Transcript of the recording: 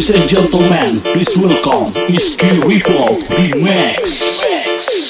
Ladies and gentlemen, please welcome Iski Report Remix. Remix.